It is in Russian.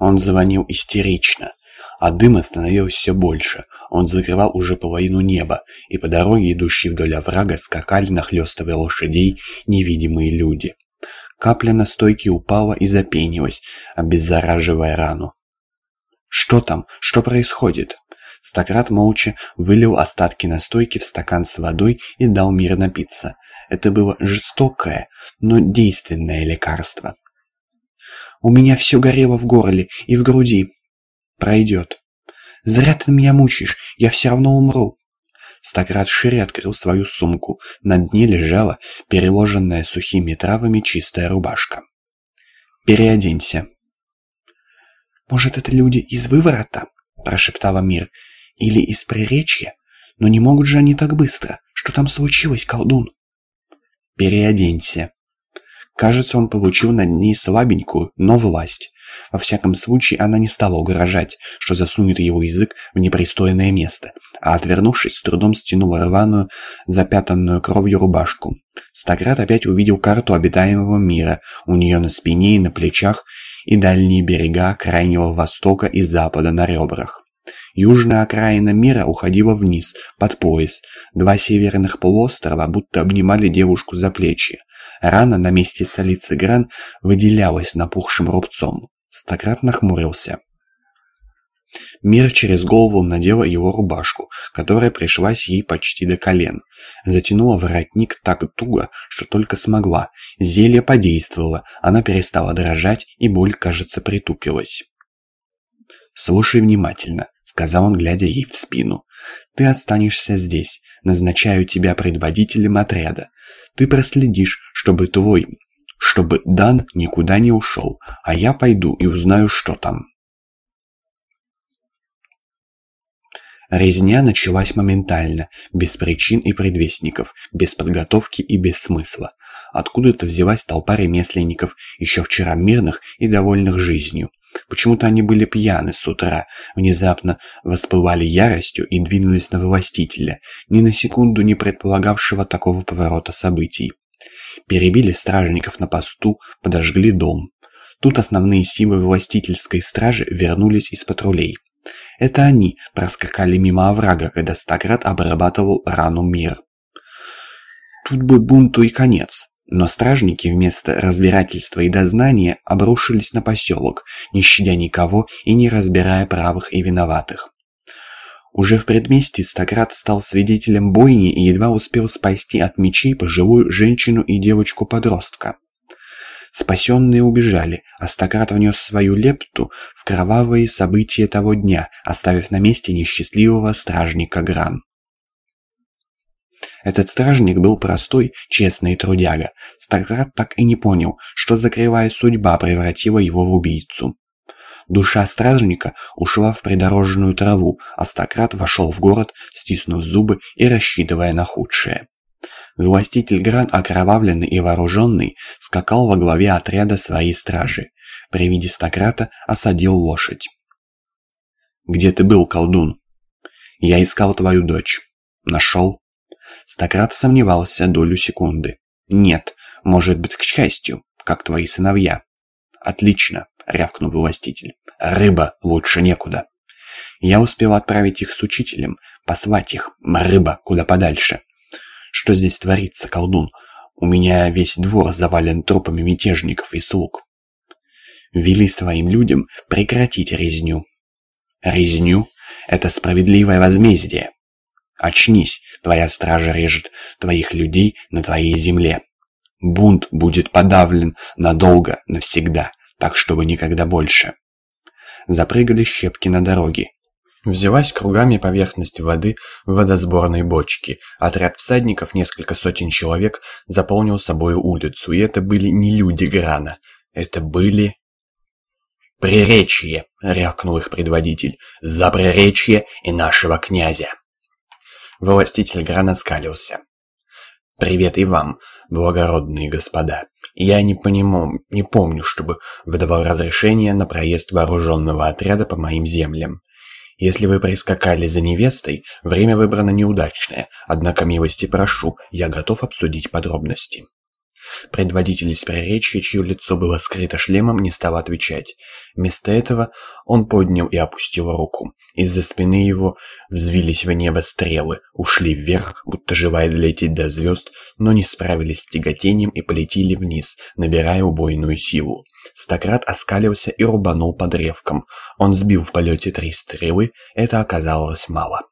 Он звонил истерично, а дыма становилось все больше. Он закрывал уже половину неба, и по дороге, идущей вдоль оврага, скакали, нахлёстывая лошадей, невидимые люди. Капля на стойке упала и запенилась, обеззараживая рану. «Что там? Что происходит?» Стократ молча вылил остатки настойки в стакан с водой и дал мир напиться. Это было жестокое, но действенное лекарство. «У меня все горело в горле и в груди. Пройдет. Зря ты меня мучаешь, я все равно умру». Стократ шире открыл свою сумку. На дне лежала переложенная сухими травами чистая рубашка. «Переоденься». «Может, это люди из выворота?» – прошептала Мир. Или из приречья? Но не могут же они так быстро. Что там случилось, колдун? Переоденься. Кажется, он получил над ней слабенькую, но власть. Во всяком случае, она не стала угрожать, что засунет его язык в непристойное место, а, отвернувшись, с трудом стянула рваную, запятанную кровью рубашку. Стократ опять увидел карту обитаемого мира, у нее на спине и на плечах, и дальние берега крайнего востока и запада на ребрах. Южная окраина мира уходила вниз, под пояс. Два северных полуострова будто обнимали девушку за плечи. Рана на месте столицы Гран выделялась напухшим рубцом. Стократ нахмурился. Мир через голову надела его рубашку, которая пришлась ей почти до колен. Затянула воротник так туго, что только смогла. Зелье подействовало, она перестала дрожать, и боль, кажется, притупилась. «Слушай внимательно», сказал он, глядя ей в спину. «Ты останешься здесь. Назначаю тебя предводителем отряда. Ты проследишь, чтобы твой... чтобы Дан никуда не ушел, а я пойду и узнаю, что там». Резня началась моментально, без причин и предвестников, без подготовки и без смысла. Откуда-то взялась толпа ремесленников, еще вчера мирных и довольных жизнью. Почему-то они были пьяны с утра, внезапно воспылали яростью и двинулись на властителя, ни на секунду не предполагавшего такого поворота событий. Перебили стражников на посту, подожгли дом. Тут основные силы властительской стражи вернулись из патрулей. Это они проскакали мимо оврага, когда Стаград обрабатывал рану мир. Тут бы бунту и конец. Но стражники вместо разбирательства и дознания обрушились на поселок, не щадя никого и не разбирая правых и виноватых. Уже в предместье Стократ стал свидетелем бойни и едва успел спасти от мечей пожилую женщину и девочку-подростка. Спасенные убежали, а Стократ внес свою лепту в кровавые события того дня, оставив на месте несчастливого стражника Гран. Этот стражник был простой, честный трудяга. Старкрат так и не понял, что за кривая судьба превратила его в убийцу. Душа стражника ушла в придорожную траву, а Стократ вошел в город, стиснув зубы и рассчитывая на худшее. Властитель Гран, окровавленный и вооруженный, скакал во главе отряда своей стражи. При виде Стократа осадил лошадь. «Где ты был, колдун?» «Я искал твою дочь». «Нашел?» Стократ сомневался долю секунды. «Нет, может быть, к счастью, как твои сыновья». «Отлично», — рявкнул властитель. «Рыба лучше некуда». Я успел отправить их с учителем, послать их, рыба, куда подальше. Что здесь творится, колдун? У меня весь двор завален трупами мятежников и слуг. Вели своим людям прекратить резню. Резню — это справедливое возмездие. Очнись, твоя стража режет твоих людей на твоей земле. Бунт будет подавлен надолго, навсегда, так чтобы никогда больше. Запрыгали щепки на дороге. Взялась кругами поверхность воды в водосборной бочке. Отряд всадников, несколько сотен человек, заполнил собой улицу, и это были не люди Грана. Это были... «Приречье!» — рявкнул их предводитель. «За приречье и нашего князя!» Властитель Грана скалился. «Привет и вам, благородные господа. Я не, пониму, не помню, чтобы выдавал разрешение на проезд вооруженного отряда по моим землям. Если вы прискакали за невестой, время выбрано неудачное, однако милости прошу, я готов обсудить подробности». Предводитель из приречья, чье лицо было скрыто шлемом, не стал отвечать. Вместо этого он поднял и опустил руку. Из-за спины его взвились в небо стрелы, ушли вверх, будто желая долететь до звезд, но не справились с тяготением и полетели вниз, набирая убойную силу. Стократ оскалился и рубанул под древком. Он сбил в полете три стрелы, это оказалось мало.